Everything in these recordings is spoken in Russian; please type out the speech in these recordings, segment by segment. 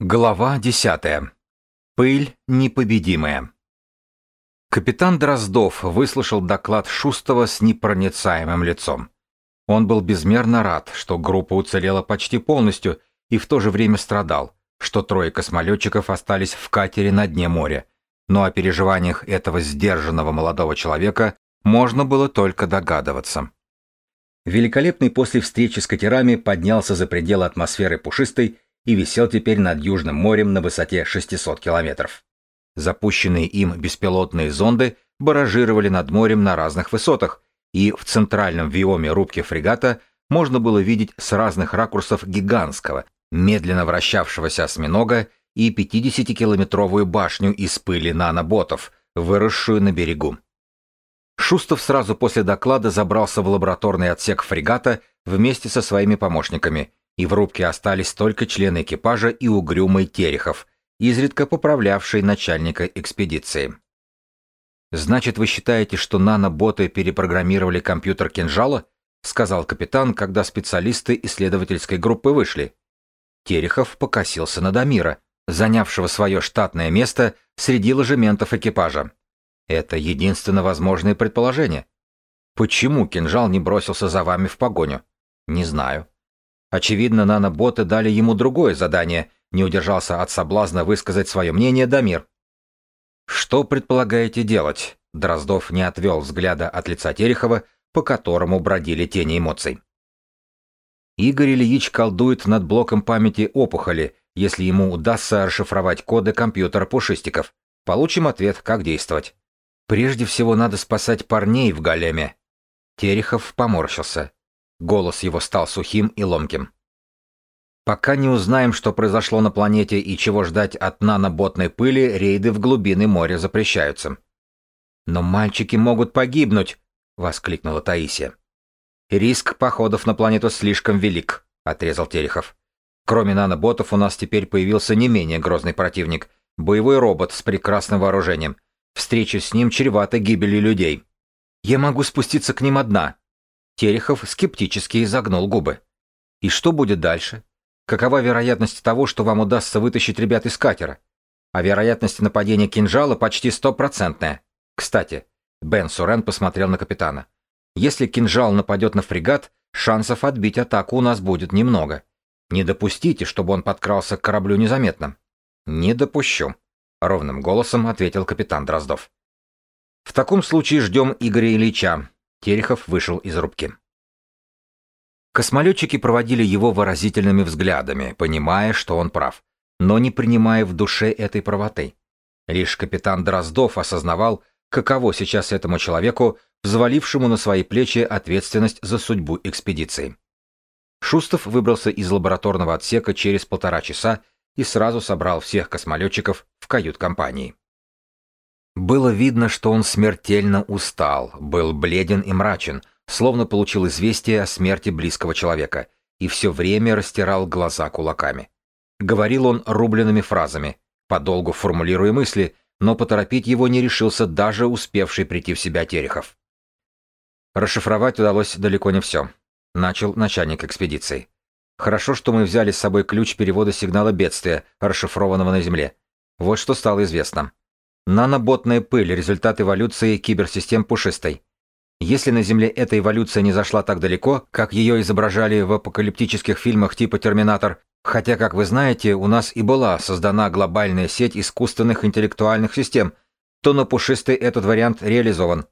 Глава 10. Пыль непобедимая. Капитан Дроздов выслушал доклад Шустова с непроницаемым лицом. Он был безмерно рад, что группа уцелела почти полностью и в то же время страдал, что трое космолетчиков остались в катере на дне моря. Но о переживаниях этого сдержанного молодого человека можно было только догадываться. Великолепный после встречи с катерами поднялся за пределы атмосферы пушистой и висел теперь над Южным морем на высоте 600 километров. Запущенные им беспилотные зонды баражировали над морем на разных высотах, и в центральном виоме рубки фрегата можно было видеть с разных ракурсов гигантского, медленно вращавшегося осьминога и 50-километровую башню из пыли наноботов, выросшую на берегу. Шустов сразу после доклада забрался в лабораторный отсек фрегата вместе со своими помощниками и в рубке остались только члены экипажа и угрюмый Терехов, изредка поправлявший начальника экспедиции. «Значит, вы считаете, что наноботы перепрограммировали компьютер кинжала?» — сказал капитан, когда специалисты исследовательской группы вышли. Терехов покосился на Дамира, занявшего свое штатное место среди ложементов экипажа. Это единственно возможное предположение. Почему кинжал не бросился за вами в погоню? Не знаю. Очевидно, наноботы дали ему другое задание, не удержался от соблазна высказать свое мнение Дамир. «Что предполагаете делать?» Дроздов не отвел взгляда от лица Терехова, по которому бродили тени эмоций. Игорь Ильич колдует над блоком памяти опухоли, если ему удастся расшифровать коды компьютера пушистиков. Получим ответ, как действовать. Прежде всего надо спасать парней в големе. Терехов поморщился. Голос его стал сухим и ломким. Пока не узнаем, что произошло на планете и чего ждать от наноботной пыли, рейды в глубины моря запрещаются. Но мальчики могут погибнуть, воскликнула Таисия. Риск походов на планету слишком велик, отрезал Терехов. Кроме наноботов у нас теперь появился не менее грозный противник боевой робот с прекрасным вооружением. Встреча с ним чревата гибелью людей. Я могу спуститься к ним одна, Терехов скептически изогнул губы. И что будет дальше? Какова вероятность того, что вам удастся вытащить ребят из катера? А вероятность нападения кинжала почти стопроцентная. Кстати, Бен Сурен посмотрел на капитана. Если кинжал нападет на фрегат, шансов отбить атаку у нас будет немного. Не допустите, чтобы он подкрался к кораблю незаметно. Не допущу, ровным голосом ответил капитан Дроздов. В таком случае ждем Игоря Ильича. Терехов вышел из рубки. Космолетчики проводили его выразительными взглядами, понимая, что он прав, но не принимая в душе этой правоты. Лишь капитан Дроздов осознавал, каково сейчас этому человеку, взвалившему на свои плечи ответственность за судьбу экспедиции. Шустов выбрался из лабораторного отсека через полтора часа и сразу собрал всех космолетчиков в кают-компании. Было видно, что он смертельно устал, был бледен и мрачен, словно получил известие о смерти близкого человека, и все время растирал глаза кулаками. Говорил он рубленными фразами, подолгу формулируя мысли, но поторопить его не решился даже успевший прийти в себя Терехов. Расшифровать удалось далеко не все. Начал начальник экспедиции. Хорошо, что мы взяли с собой ключ перевода сигнала бедствия, расшифрованного на Земле. Вот что стало известно. Наноботная пыль – результат эволюции киберсистем пушистой. Если на Земле эта эволюция не зашла так далеко, как ее изображали в апокалиптических фильмах типа «Терминатор», хотя, как вы знаете, у нас и была создана глобальная сеть искусственных интеллектуальных систем, то на пушистой этот вариант реализован.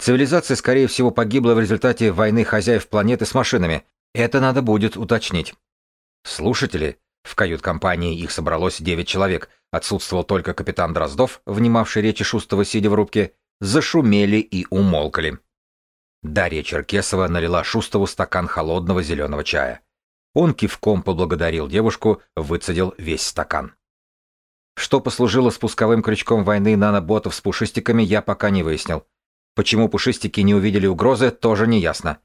Цивилизация, скорее всего, погибла в результате войны хозяев планеты с машинами. Это надо будет уточнить. Слушатели, в кают-компании их собралось девять человек, отсутствовал только капитан Дроздов, внимавший речи Шустова, сидя в рубке, зашумели и умолкли. Дарья Черкесова налила Шустову стакан холодного зеленого чая. Он кивком поблагодарил девушку, выцедил весь стакан. Что послужило спусковым крючком войны наноботов с пушистиками, я пока не выяснил. Почему пушистики не увидели угрозы, тоже не ясно.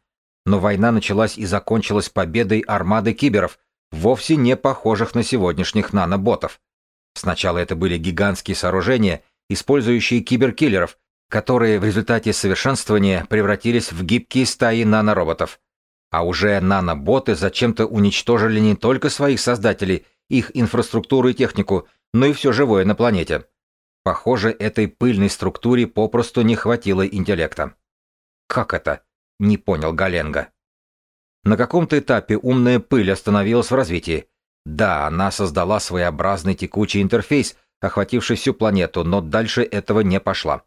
Но война началась и закончилась победой армады киберов, вовсе не похожих на сегодняшних наноботов. Сначала это были гигантские сооружения, использующие киберкиллеров, которые в результате совершенствования превратились в гибкие стаи нанороботов. А уже наноботы зачем-то уничтожили не только своих создателей их инфраструктуру и технику, но и все живое на планете. Похоже, этой пыльной структуре попросту не хватило интеллекта. «Как это?» — не понял Галенга. На каком-то этапе умная пыль остановилась в развитии. Да, она создала своеобразный текучий интерфейс, охвативший всю планету, но дальше этого не пошла.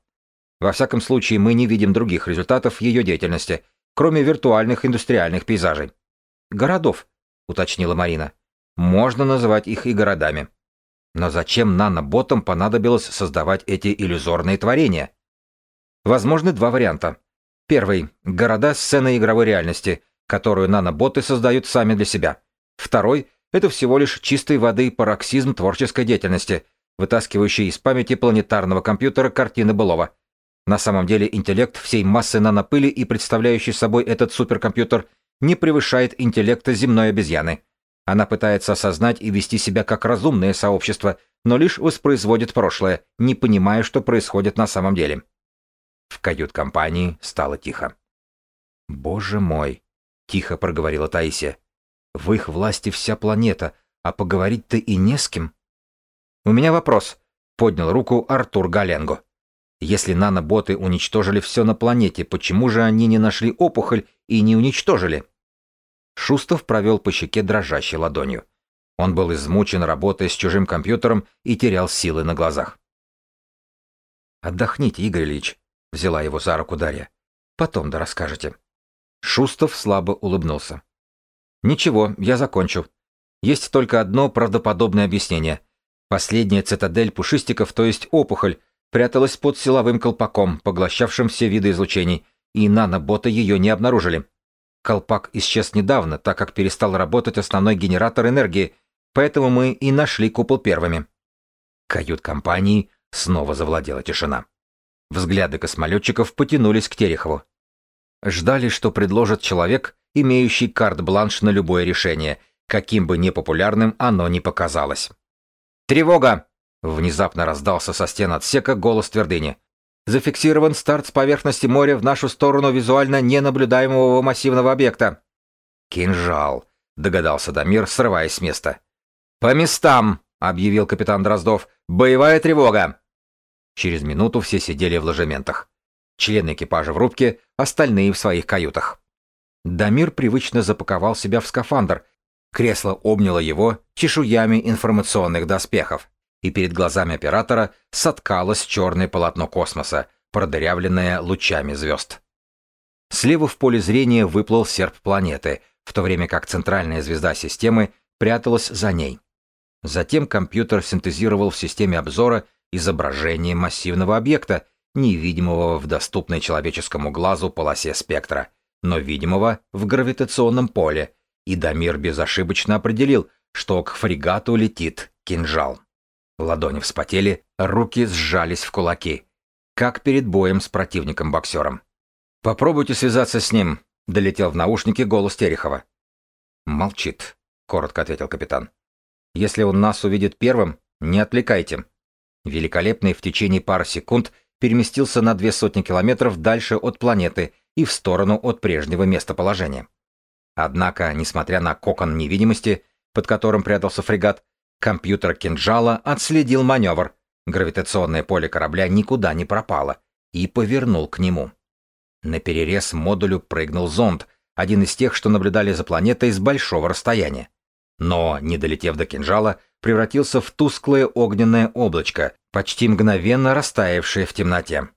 Во всяком случае, мы не видим других результатов ее деятельности, кроме виртуальных индустриальных пейзажей. «Городов», — уточнила Марина. «Можно называть их и городами». Но зачем наноботам понадобилось создавать эти иллюзорные творения? Возможны два варианта. Первый — города сцены игровой реальности, которую наноботы создают сами для себя. Второй — это всего лишь чистой воды пароксизм творческой деятельности, вытаскивающий из памяти планетарного компьютера картины былого. На самом деле интеллект всей массы нанопыли и представляющий собой этот суперкомпьютер не превышает интеллекта земной обезьяны. Она пытается осознать и вести себя как разумное сообщество, но лишь воспроизводит прошлое, не понимая, что происходит на самом деле. В кают-компании стало тихо. «Боже мой!» — тихо проговорила Таисия. «В их власти вся планета, а поговорить-то и не с кем». «У меня вопрос», — поднял руку Артур Галенго. «Если наноботы уничтожили все на планете, почему же они не нашли опухоль и не уничтожили?» Шустов провел по щеке дрожащей ладонью. Он был измучен работой с чужим компьютером и терял силы на глазах. «Отдохните, Игорь Ильич», — взяла его за руку Дарья. «Потом да расскажете». Шустов слабо улыбнулся. «Ничего, я закончу. Есть только одно правдоподобное объяснение. Последняя цитадель пушистиков, то есть опухоль, пряталась под силовым колпаком, поглощавшим все виды излучений, и наноботы ее не обнаружили. Колпак исчез недавно, так как перестал работать основной генератор энергии, поэтому мы и нашли купол первыми. Кают-компании снова завладела тишина. Взгляды космолетчиков потянулись к Терехову. Ждали, что предложит человек, имеющий карт-бланш на любое решение, каким бы непопулярным оно ни показалось. «Тревога!» — внезапно раздался со стен отсека голос твердыни. Зафиксирован старт с поверхности моря в нашу сторону визуально ненаблюдаемого массивного объекта. Кинжал, догадался Дамир, срываясь с места. По местам, объявил капитан Дроздов. Боевая тревога. Через минуту все сидели в ложементах. Члены экипажа в рубке, остальные в своих каютах. Дамир привычно запаковал себя в скафандр. Кресло обняло его чешуями информационных доспехов и перед глазами оператора соткалось черное полотно космоса, продырявленное лучами звезд. Слева в поле зрения выплыл серп планеты, в то время как центральная звезда системы пряталась за ней. Затем компьютер синтезировал в системе обзора изображение массивного объекта, невидимого в доступной человеческому глазу полосе спектра, но видимого в гравитационном поле, и Дамир безошибочно определил, что к фрегату летит кинжал. Ладони вспотели, руки сжались в кулаки, как перед боем с противником-боксером. «Попробуйте связаться с ним», — долетел в наушники голос Терехова. «Молчит», — коротко ответил капитан. «Если он нас увидит первым, не отвлекайте». Великолепный в течение пары секунд переместился на две сотни километров дальше от планеты и в сторону от прежнего местоположения. Однако, несмотря на кокон невидимости, под которым прятался фрегат, Компьютер кинжала отследил маневр. Гравитационное поле корабля никуда не пропало и повернул к нему. На перерез модулю прыгнул зонд, один из тех, что наблюдали за планетой с большого расстояния. Но, не долетев до кинжала, превратился в тусклое огненное облачко, почти мгновенно растаявшее в темноте.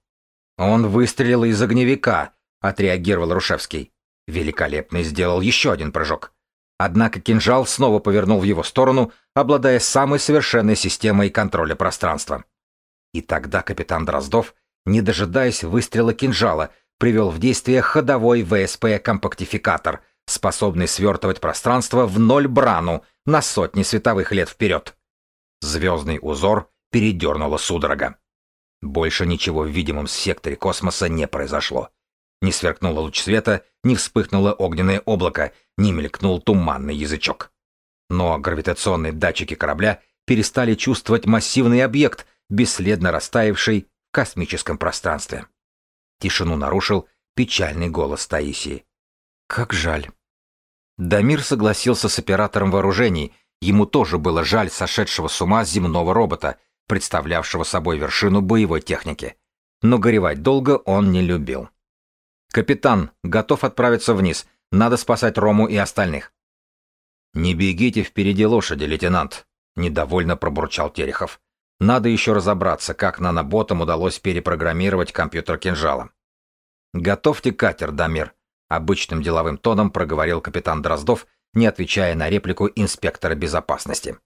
«Он выстрелил из огневика», — отреагировал Рушевский. Великолепный сделал еще один прыжок. Однако кинжал снова повернул в его сторону, обладая самой совершенной системой контроля пространства. И тогда капитан Дроздов, не дожидаясь выстрела кинжала, привел в действие ходовой ВСП-компактификатор, способный свертывать пространство в ноль брану на сотни световых лет вперед. Звездный узор передернуло судорога. Больше ничего в видимом секторе космоса не произошло. Не сверкнуло луч света, не вспыхнуло огненное облако, не мелькнул туманный язычок. Но гравитационные датчики корабля перестали чувствовать массивный объект, бесследно растаявший в космическом пространстве. Тишину нарушил печальный голос Таисии. «Как жаль». Дамир согласился с оператором вооружений, Ему тоже было жаль сошедшего с ума земного робота, представлявшего собой вершину боевой техники. Но горевать долго он не любил. «Капитан, готов отправиться вниз. Надо спасать Рому и остальных». «Не бегите впереди лошади, лейтенант», — недовольно пробурчал Терехов. «Надо еще разобраться, как наноботам удалось перепрограммировать компьютер кинжала». «Готовьте катер, Дамир», — обычным деловым тоном проговорил капитан Дроздов, не отвечая на реплику инспектора безопасности.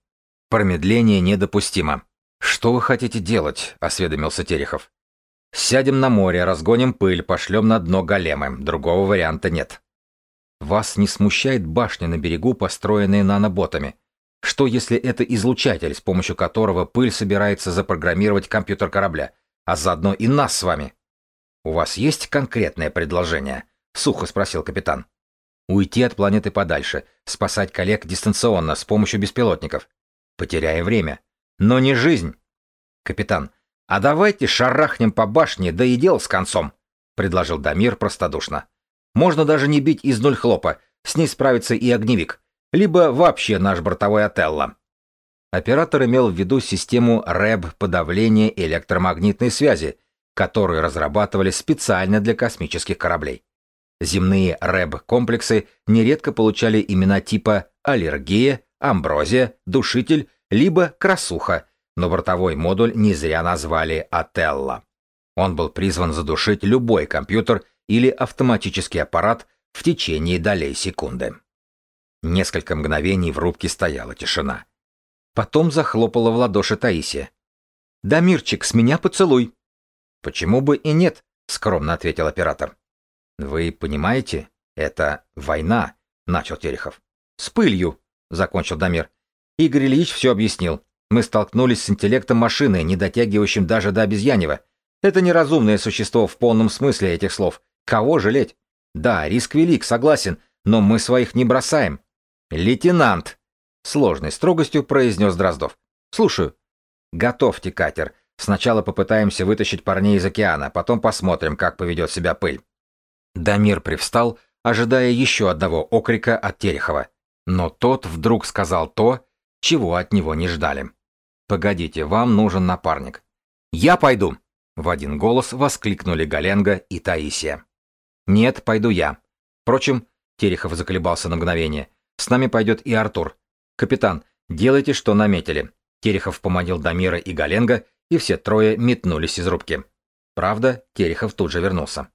«Промедление недопустимо». «Что вы хотите делать?» — осведомился Терехов. «Сядем на море, разгоним пыль, пошлем на дно големы. Другого варианта нет». Вас не смущает башня на берегу, построенная наноботами? Что если это излучатель, с помощью которого пыль собирается запрограммировать компьютер корабля, а заодно и нас с вами? У вас есть конкретное предложение? Сухо спросил капитан. Уйти от планеты подальше, спасать коллег дистанционно с помощью беспилотников. Потеряя время. Но не жизнь. Капитан, а давайте шарахнем по башне, да и дело с концом, предложил Дамир простодушно. Можно даже не бить из нуль хлопа, с ней справится и огневик, либо вообще наш бортовой Отелло. Оператор имел в виду систему РЭБ подавления электромагнитной связи, которую разрабатывали специально для космических кораблей. Земные РЭБ-комплексы нередко получали имена типа аллергия, амброзия, душитель, либо красуха, но бортовой модуль не зря назвали Отелло. Он был призван задушить любой компьютер или автоматический аппарат в течение долей секунды. Несколько мгновений в рубке стояла тишина. Потом захлопала в ладоши Таисия. «Да, Мирчик, с меня поцелуй!» «Почему бы и нет?» — скромно ответил оператор. «Вы понимаете, это война», — начал Терехов. «С пылью», — закончил Дамир. Игорь Ильич все объяснил. Мы столкнулись с интеллектом машины, не дотягивающим даже до обезьяньего. Это неразумное существо в полном смысле этих слов. Кого жалеть? Да, риск велик, согласен, но мы своих не бросаем. Лейтенант! Сложной строгостью произнес Дроздов. Слушаю. Готовьте катер. Сначала попытаемся вытащить парней из океана, потом посмотрим, как поведет себя пыль. Дамир привстал, ожидая еще одного окрика от Терехова. Но тот вдруг сказал то, чего от него не ждали. «Погодите, вам нужен напарник». «Я пойду!» — в один голос воскликнули Галенга и Таисия. «Нет, пойду я. Впрочем, Терехов заколебался на мгновение. С нами пойдет и Артур. Капитан, делайте, что наметили». Терехов поманил Дамира и Галенга, и все трое метнулись из рубки. Правда, Терехов тут же вернулся.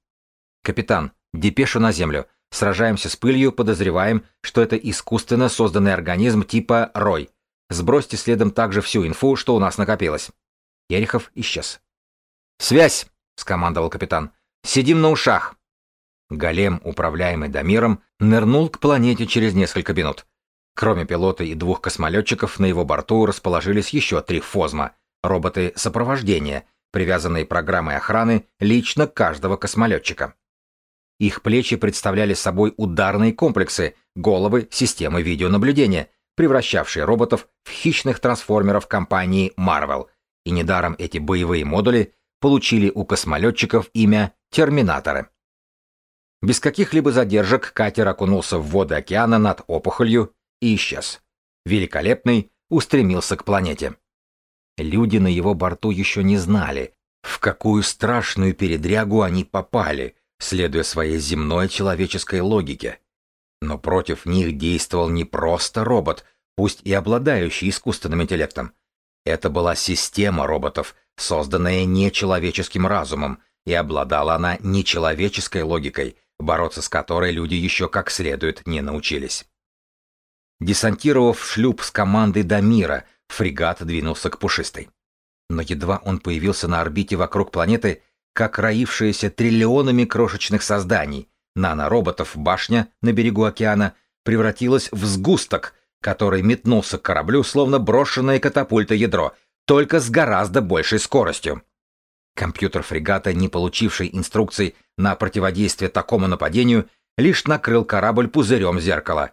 «Капитан, депешу на землю. Сражаемся с пылью, подозреваем, что это искусственно созданный организм типа Рой. Сбросьте следом также всю инфу, что у нас накопилось». Терехов исчез. «Связь!» — скомандовал капитан. «Сидим на ушах!» Голем, управляемый Дамиром, нырнул к планете через несколько минут. Кроме пилота и двух космолетчиков, на его борту расположились еще три ФОЗМа, роботы сопровождения, привязанные программой охраны лично каждого космолетчика. Их плечи представляли собой ударные комплексы, головы, системы видеонаблюдения, превращавшие роботов в хищных трансформеров компании Marvel, и недаром эти боевые модули получили у космолетчиков имя «Терминаторы». Без каких-либо задержек катер окунулся в воды океана над опухолью и исчез. Великолепный устремился к планете. Люди на его борту еще не знали, в какую страшную передрягу они попали, следуя своей земной человеческой логике. Но против них действовал не просто робот, пусть и обладающий искусственным интеллектом. Это была система роботов, созданная нечеловеческим разумом, и обладала она нечеловеческой логикой, бороться с которой люди еще как следует не научились. Десантировав шлюп с командой до мира, фрегат двинулся к пушистой. Но едва он появился на орбите вокруг планеты, как роившаяся триллионами крошечных созданий, нанороботов башня на берегу океана превратилась в сгусток, который метнулся к кораблю, словно брошенное катапульта ядро, только с гораздо большей скоростью. Компьютер фрегата, не получивший инструкций на противодействие такому нападению, лишь накрыл корабль пузырем зеркала.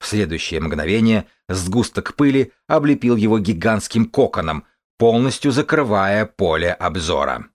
В следующее мгновение сгусток пыли облепил его гигантским коконом, полностью закрывая поле обзора.